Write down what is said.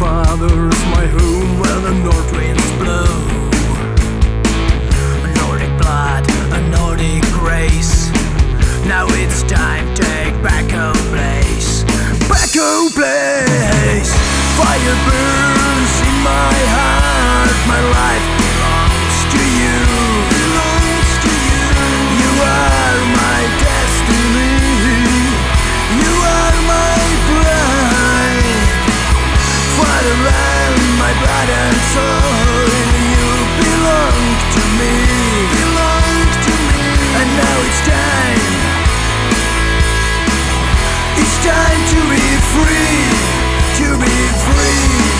father is my home and I know time to be free, to be free.